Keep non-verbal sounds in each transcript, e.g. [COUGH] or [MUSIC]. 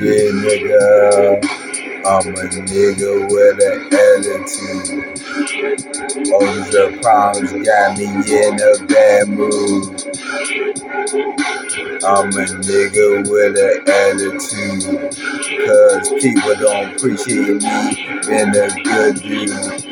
Yeah, nigga. I'm a nigga with an attitude. All these problems got me in a bad mood. I'm a nigga with an attitude. Cause people don't appreciate me being a good dude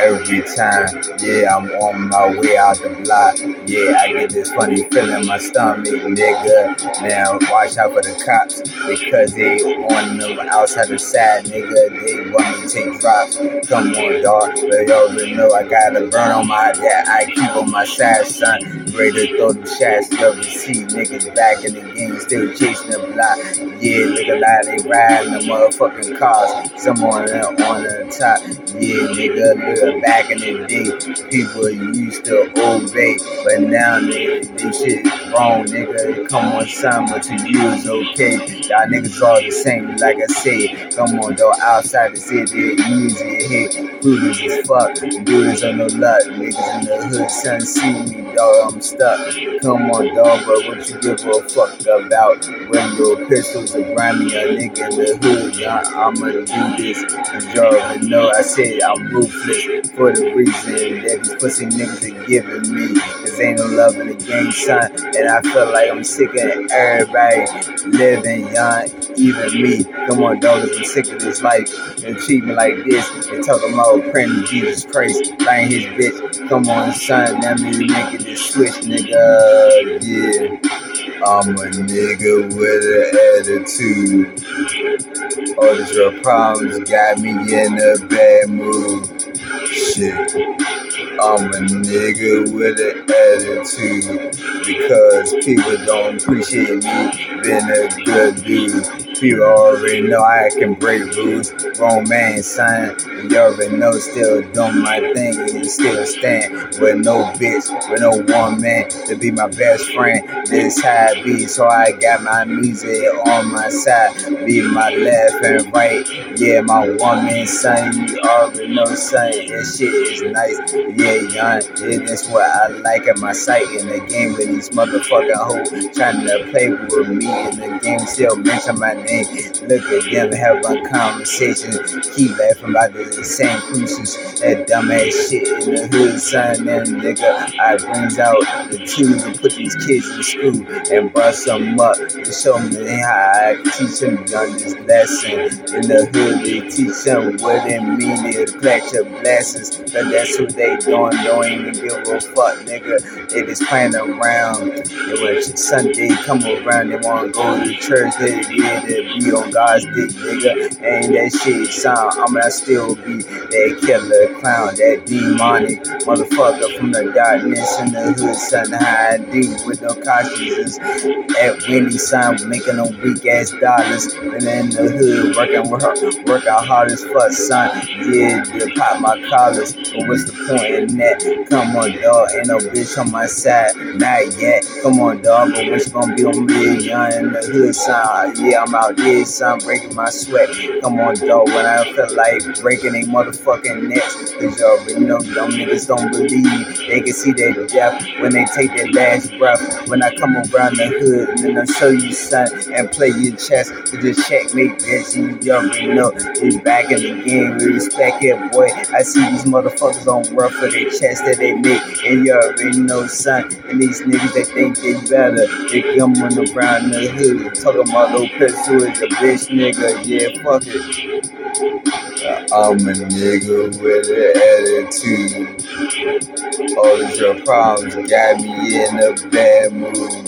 every time. Yeah, I'm on my way out the block. Yeah, I get this funny feeling in my stomach, nigga. Now watch out for the cops because they on the outside the side, nigga. They want me to take drops. Come on, dog. But you already know I got a burn on my yeah, I keep on my side, son. To throw the shots, to see niggas back in the game, still chasing the block. Yeah, look a lot, they riding the motherfucking cars. Someone on the top. Yeah, nigga, look back in the day, people used to obey, but now nigga, this shit wrong, nigga. Come on, son, but to you it's okay. Y'all niggas all the same, like I said. Come on, though, outside the city, easy hit. Clueless as fuck, dudes on the luck. Niggas in the hood, son, see me, dog, I'm stuck. Come on, dog, but what you give a fuck about? When your pistols are grimy, a nigga in the hood, yeah, I'ma do this. Cause y'all know I said I'm ruthless for the reason that these pussy niggas are giving me. Cause ain't no love in the game, son. And I feel like I'm sick of everybody living young, even me. Come on, dog, I'm sick of this life. and treat me like this. And talking about praying to Jesus Christ, lying his bitch. Come on, son, that means making this switch, nigga. Yeah. I'm a nigga with an attitude. All these real problems got me in a bad mood. Shit. I'm a nigga with an attitude because people don't appreciate me being a good dude. People already know I can break rules. Man, son. You already know, still doing my thing and still stand with no bitch, with no one man to be my best friend. This how Be, so I got my music on my side, be my left and right. Yeah, my woman, son. You already know, son. This shit is nice. Yeah, young. Yeah, that's what I like in my sight in the game with these motherfucking hoes trying to play with me in the game. Still mention my name. Look at them having conversations. Keep laughing about the same cruises. That dumbass shit in the hood, son. Them nigga, I brings out the tools and put these kids in school and bust them up to show me how I teach them on this lesson. In the hood, they teach them what it mean to collect your blessings. But that's what they doing. Don't even give a fuck, nigga. They just playing around. It was Sunday come around, they wanna go to church. They yeah, they be on God's dick, nigga. Ain't that shit sound. I'ma still be that killer clown, that demonic motherfucker from the darkness in the hood, son. How I do with no consciences. At Wendy sign, making them weak ass dollars. And in the hood, working with her, working hard as fuck, son. Yeah, to pop my collars. But what's the point in that? Come on, dog. Ain't no bitch on my side. Not yet. Come on, dog. But what's gonna be on me? Young in the hood, son. Yeah, I'm out there, son. Breaking my sweat. Come on, dog. When I feel like breaking a motherfucking necks. Cause y'all already know them niggas don't believe. They can see their death when they take their last breath. When I come around the hood and I'll show you, son, and play your chess to just checkmate, bitch. You already know we back in the game. We respect it, boy. I see these motherfuckers on work for their chest that they make. And you already know, son. And these niggas that think they better, they coming around the hood talking about no pistol is a bitch nigga. Yeah, fuck it. Uh, I'm a nigga with an attitude. All of your problems got me in a bad mood.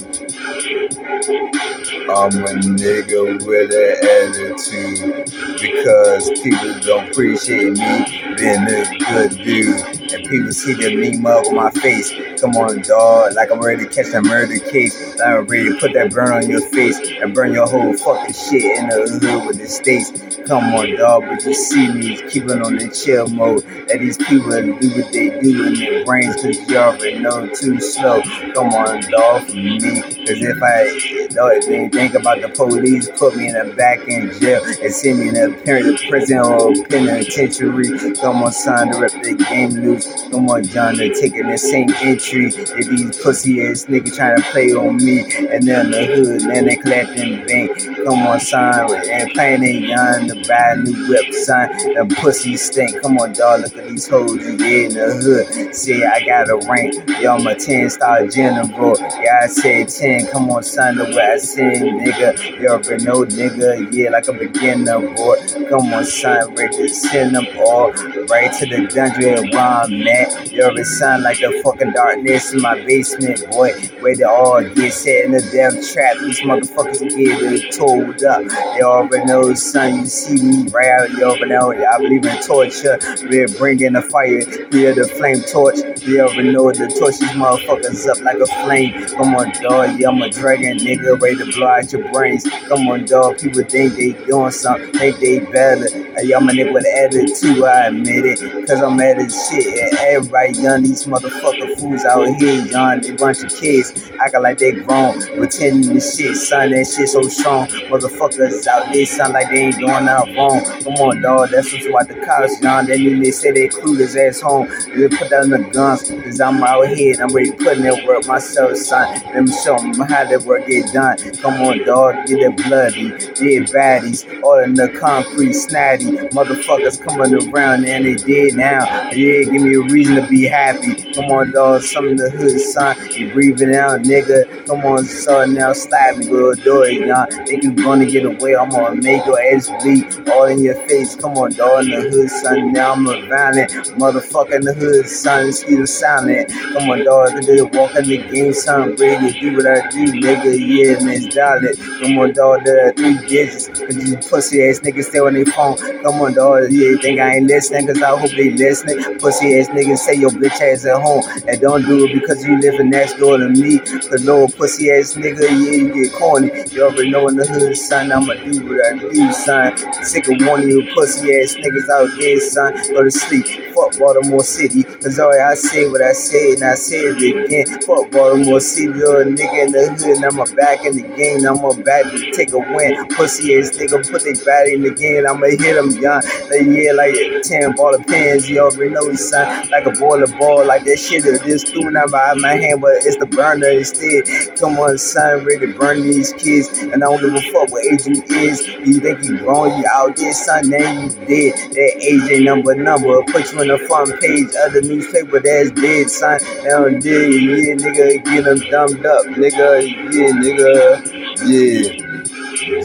I'm a nigga with an attitude because people don't appreciate me being a good dude. And people see the meme mug on my face. Come on, dog, like I'm ready to catch a murder case. Like I'm ready to put that burn on your face and burn your whole fucking shit in the hood with the states. Come on, dog, but you see me keeping on the chill mode. That these people do what they do in their brains, cause you already know too slow. Come on, dog, for me. Cause if I they think about the police, put me in the back in jail and send me in a parent prison or penitentiary. Come on, son, to rip the game loose. Come on, John, they're taking the same entry. If these pussy ass niggas trying to play on me, and then the hood, man, they collecting bank. Come on, son, and playing in young to buy a new whip, son. The pussy stink. Come on, dog, look at these hoes you get in the hood. See, I got a rank. Yo, I'm a 10 star general. Yeah, I said 10. Come on, son, the way I sing, nigga. You already know, nigga. Yeah, like a beginner, boy. Come on, son, ready to send them all right to the dungeon where I'm at. You already sound like the fucking darkness in my basement, boy. Where they all get set in the damn trap. These motherfuckers get told up. You already know, son, you see me right out. You already know, I believe in torture. We're bringing the fire. We're the flame torch. You already know the torch these motherfuckers up like a flame. Come on, dog. I'm a dragon, nigga. Ready to blow out your brains. Come on, dog. People think they doing something. Think they better. Hey, I'm a nigga with attitude. I admit it. Cause I'm at this shit. And everybody young, these motherfucker fools out here, young. They bunch of kids acting like they grown. Pretending this shit, son. That shit so strong. Motherfuckers out there sound like they ain't doing nothing wrong. Come on, dog. That's what's about the cops, young. They mean they say they clueless ass home. They put down the guns. Cause I'm out here. I'm ready to put in that work myself, son. Let me show them how that work get done. Come on, dog. Get it bloody. Yeah, baddies. All in the concrete, snatty. Motherfuckers coming around and they dead now. Yeah, give me a reason to be happy. Come on, dog. Some of the hood, son. You breathing out, nigga. Come on, son. Now stop, go do it, y'all. Think you gonna get away. I'm gonna make your ass bleed all in your face. Come on, dog. In the hood, son. Now I'm a violent motherfucker in the hood, son. Still silent. Come on, dog. I just walk in the game, son. To do what I do, nigga. Yeah, man, darling. Come on, dog. The three digits. Cause these pussy ass niggas stay on their phone. Come on, dog. Yeah, you think I ain't listening? Cause I hope they listening. Pussy ass niggas say your bitch ass at home. And don't do it because you living next door to me. Cause no pussy ass nigga, yeah, you get corny. You already know in the hood, son. I'ma do what I do, son. Sick of one of you pussy ass niggas out there, son. Go to sleep. Fuck Baltimore City. Cause all I say what I say and I say it again. Fuck Baltimore City, little nigga in the hood. And I'm a back in the game. I'm a back to take a win. Pussy ass nigga put their body in the game. I'ma hit them, young. Like, yeah, like 10 ball of pins. You already know, son. Like a ball of ball. Like that shit is just through out by my hand. But it's the burner instead. Come on, son. Ready to burn these kids. And I don't give a fuck what age you is. You think you grown, you out there, son. Then you dead. That age number number. Put you on the front page of the newspaper that's dead, son. Now dead. Yeah, nigga. Get them dumbed up, nigga. Yeah, nigga. Yeah.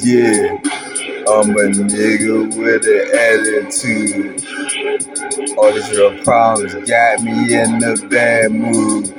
Yeah. I'm a nigga with an attitude. All these real problems got me in the bad mood.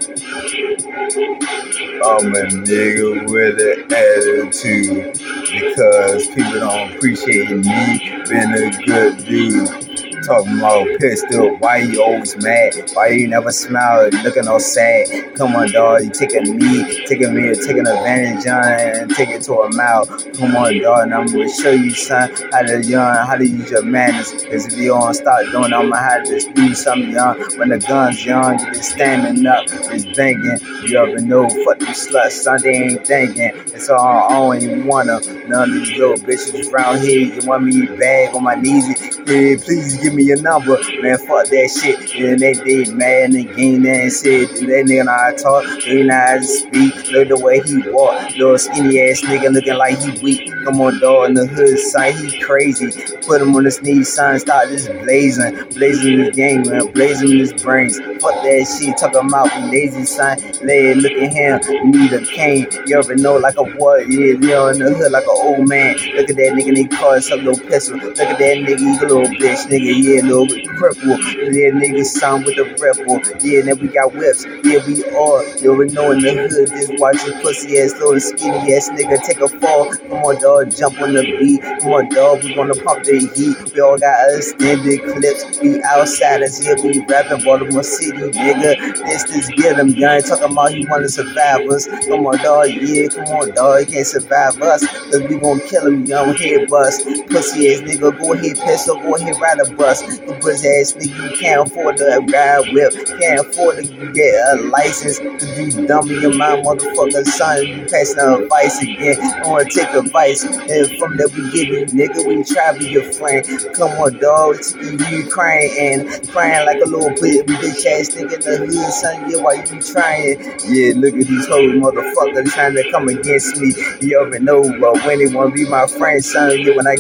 I'm a nigga with an attitude because people don't appreciate me being a good dude. Talking about pistol, why you always mad? Why you never smile, looking all sad? Come on, dog, you taking me, taking me, taking advantage on and take it to a mile. Come on, dog, and I'm gonna show you, son, how to young, how to use your manners. Cause if you don't start doing, I'ma have just do something young. When the gun's young, you just standing up, just banging. You ever know, fuck them sluts, son, they ain't thinking. It's all I don't even wanna. None of these little bitches around here, you want me bag on my knees. Please give me your number. Man, fuck that shit. And they did mad and there and said, that nigga to talk, they to speak. Look the way he walk. Little skinny ass nigga looking like he weak. Come on, dog, in the hood, sign, he crazy. Put him on his knees, sign, start just blazing. Blazing his game, man, blazing his brains. Fuck that shit, talking about lazy, sign. Lay, look at him, need a cane. You ever know like a what? Yeah, you in the hood like an old man. Look at that nigga, they call himself little pistol. Look at that nigga, he little bitch, nigga, yeah, little cripple. Yeah, nigga, son with a ripple. Yeah, then we got whips. Yeah, we are. You already know in the hood, just watch your pussy ass, little skinny ass nigga take a fall. Come on, dog, jump on the beat. Come on, dog, we gonna pump the heat. We all got extended clips. We outsiders, yeah, we rapping Baltimore City, nigga. This is get him, you ain't talking about he wanna survive us. Come on, dog, yeah, come on, dog, he can't survive us. Cause we gonna kill him, young head bust. Pussy ass nigga, go ahead, piss go go ahead ride a bus. The pussy ass nigga, you can't afford to ride whip, can't afford to get a license to do dummy in my motherfucker son. You passing advice again. I wanna take advice, and from that we give you, nigga, we try to be your friend. Come on, dog, you crying and crying like a little bitch ass nigga in the hood, son. Yeah, why you be trying? Yeah, look at these whole motherfuckers trying to come against me. You already know, but when they wanna be my friend, son. Yeah, when I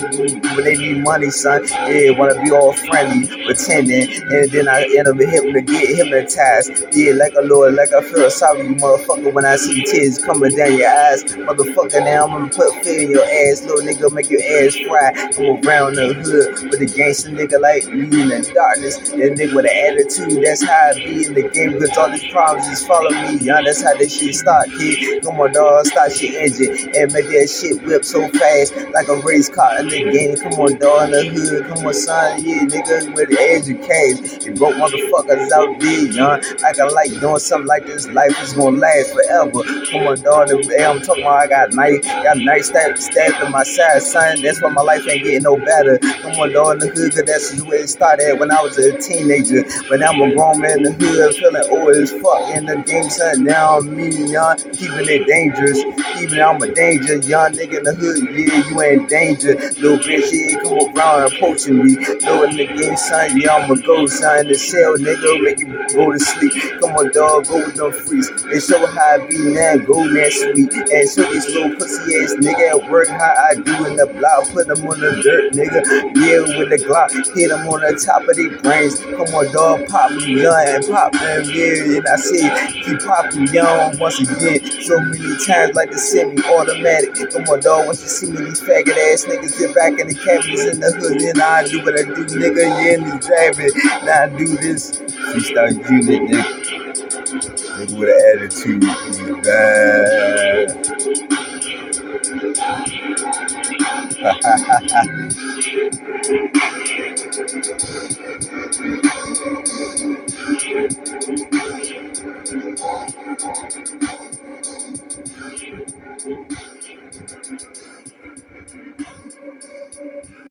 when they need money, son. Yeah, wanna be all friendly, pretending, and then I end up hitting to get hypnotized. Yeah, like a lord, like I feel sorry, you motherfucker, when I see tears coming down your eyes. Motherfucker, now I'm gonna put fear in your ass, little nigga, make your ass fry. Come around the hood with a gangster nigga like me in the darkness. That nigga with an attitude, that's how I be in the game, cause all these problems just follow me, young. That's how this shit start, kid. Come on, dog, start your engine and make that shit whip so fast like a race car in the game. Come on, dog, in the hood. Come on, son, yeah, nigga, with the cage. You broke motherfuckers out there, young. I can like doing something like this. Life is gonna last forever. Come on, dog. I'm talking about I got night, got night stabbed, stabbed in my side, son. That's why my life ain't getting no better. Come on, dog, in the hood, cause that's where it started when I was a teenager. But now I'm a grown man in the hood, feeling old as fuck in the game, son. Now I'm me, young, keeping it dangerous. Even I'm a danger, young nigga in the hood, yeah, you ain't danger. Little bitch, yeah, come around and approaching me. Know in the game, son, yeah, I'm a go, sign The cell, nigga, make you go to sleep. Come on, dog, go with them freaks. And show how I be now, go sweet. And show these little pussy ass nigga at work how I do in the block. Put them on the dirt, nigga. Yeah, with the Glock, hit them on the top of their brains. Come on, dog, pop me young and pop them, yeah. And I say, keep popping young once again. So many times, like the semi automatic. Come on, dog, once you see me, these faggot ass niggas get back in the cabinets in the hood. Then I do what I do, nigga. Yeah, in the driving. Now I do this. Freestyle unit, nigga. Nigga with an attitude. Bad. [LAUGHS]